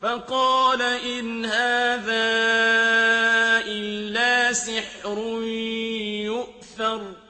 فَقَالَ إِنْ هَٰذَا إِلَّا سِحْرٌ يُؤْثَرُ.